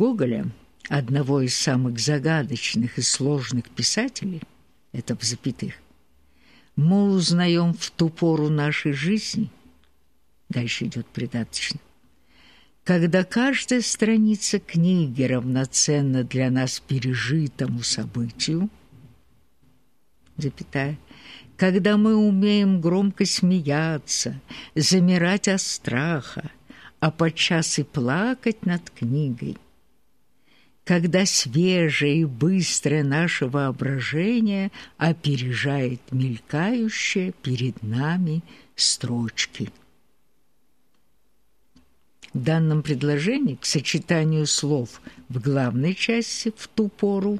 Гоголя, одного из самых загадочных и сложных писателей, это в запятых, мы узнаем в ту пору нашей жизни, дальше идет придаточно, когда каждая страница книги равноценна для нас пережитому событию, запятая, когда мы умеем громко смеяться, замирать от страха, а подчас и плакать над книгой, когда свежее и быстрое наше воображение опережает мелькающие перед нами строчки. В данном предложении к сочетанию слов в главной части в ту пору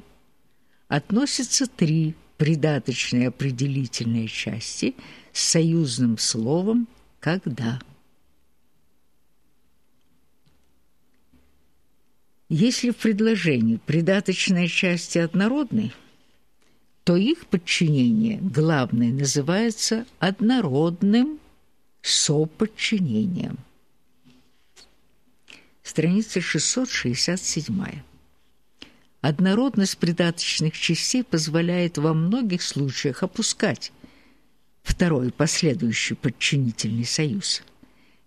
относятся три придаточные определительные части с союзным словом «когда». Если в предложении придаточные части однородны, то их подчинение главное называется однородным соподчинением – страница 667. Однородность придаточных частей позволяет во многих случаях опускать второй последующий подчинительный союз.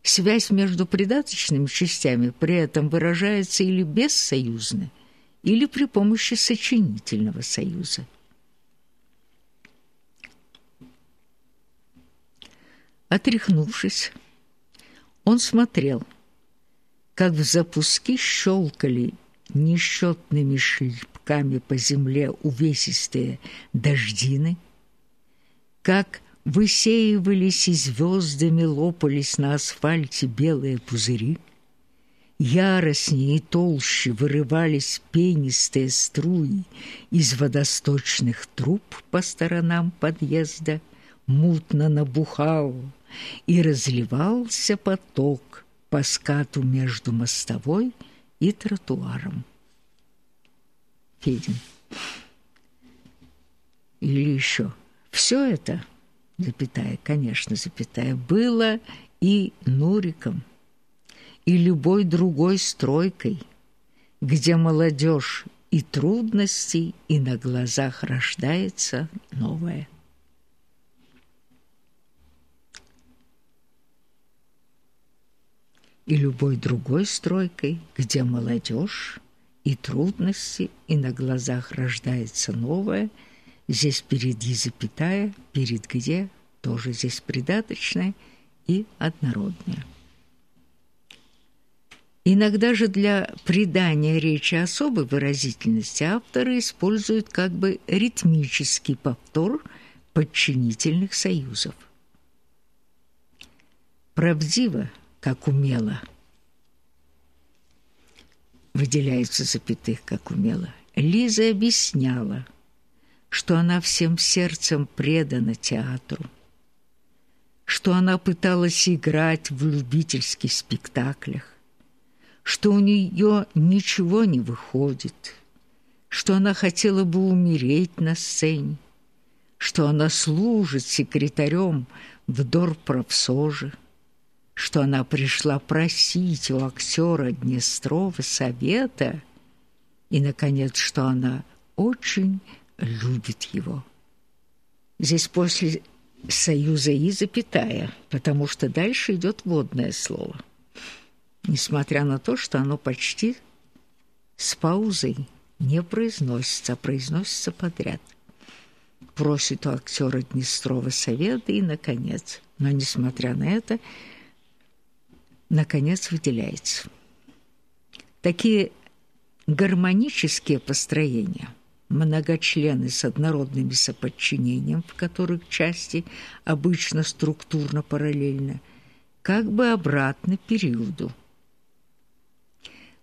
Связь между придаточными частями при этом выражается или бессоюзно, или при помощи сочинительного союза. Отряхнувшись, он смотрел – как в запуске щелкали несчетными шлепками по земле увесистые дождины, как высеивались и звездами лопались на асфальте белые пузыри, яростнее и толще вырывались пенистые струи из водосточных труб по сторонам подъезда, мутно набухал, и разливался поток по скату между мостовой и тротуаром. Федин. Или еще. Все это, запятая, конечно, запятая, было и Нуриком, и любой другой стройкой, где молодежь и трудностей, и на глазах рождается новое. и любой другой стройкой, где молодежь и трудности, и на глазах рождается новое, здесь впереди запятая, перед где тоже здесь придаточное и однородное. Иногда же для придания речи особой выразительности авторы используют как бы ритмический повтор подчинительных союзов. Правдиво – как умело. Выделяется запятых, как умело. Лиза объясняла, что она всем сердцем предана театру, что она пыталась играть в любительских спектаклях, что у нее ничего не выходит, что она хотела бы умереть на сцене, что она служит секретарем в Дорпрофсоже, что она пришла просить у актера Днестрова совета и, наконец, что она очень любит его. Здесь после союза «и» запятая, потому что дальше идет водное слово. Несмотря на то, что оно почти с паузой не произносится, а произносится подряд. Просит у актера Днестрова совета и, наконец, но, несмотря на это, наконец выделяется. Такие гармонические построения, многочлены с однородными соподчинением, в которых части обычно структурно параллельны, как бы обратны периоду.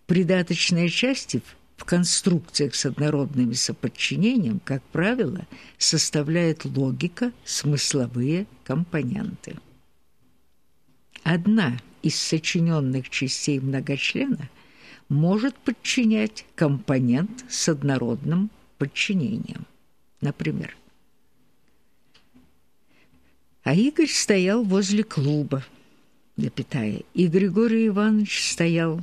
Придаточные части в конструкциях с однородными соподчинением, как правило, составляет логика, смысловые компоненты. Одна – из сочиненных частей многочлена может подчинять компонент с однородным подчинением. Например, а Игорь стоял возле клуба, допитая, и Григорий Иванович стоял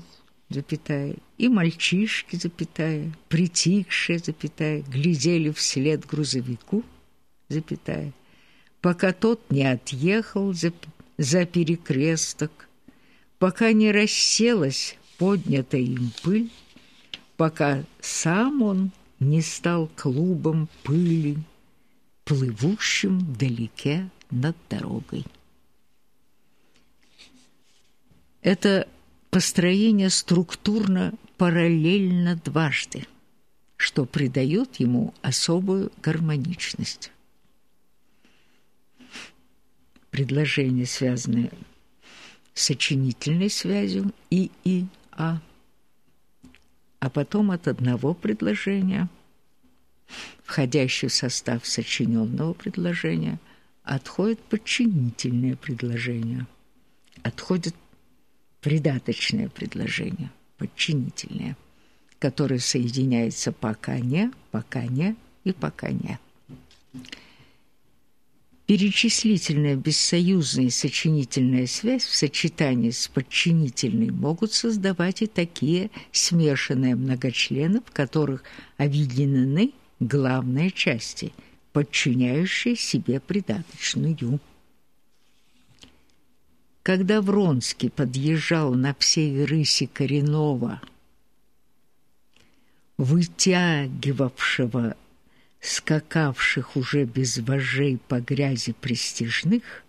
запятая, и мальчишки, запятая, притихшие, запятая, глядели вслед грузовику, запятая, пока тот не отъехал за, за перекресток, пока не расселась поднятая им пыль, пока сам он не стал клубом пыли, плывущим вдалеке над дорогой. Это построение структурно параллельно дважды, что придает ему особую гармоничность. Предложение, связанное с сочинительной связью и и а, а потом от одного предложения, входящего в состав сочиненного предложения, отходит подчинительное предложение, отходит придаточное предложение, подчинительное, которое соединяется пока не, пока не и пока не. Перечислительная бессоюзная сочинительная связь в сочетании с подчинительной могут создавать и такие смешанные многочлены, в которых объединены главные части, подчиняющие себе придаточную. Когда Вронский подъезжал на рыси Коренова, вытягивавшего скакавших уже без вожей по грязи престижных,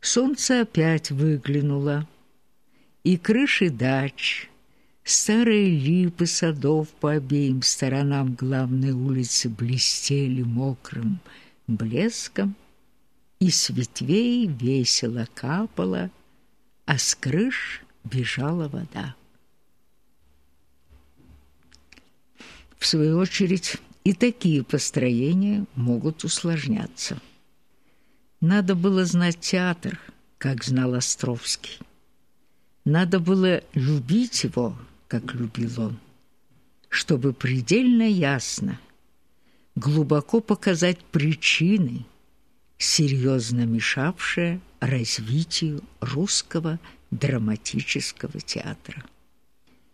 солнце опять выглянуло, и крыши дач, старые липы садов по обеим сторонам главной улицы блестели мокрым блеском, и с ветвей весело капала, а с крыш бежала вода. В свою очередь, и такие построения могут усложняться. Надо было знать театр, как знал Островский. Надо было любить его, как любил он, чтобы предельно ясно, глубоко показать причины – серьезно мешавшее развитию русского драматического театра.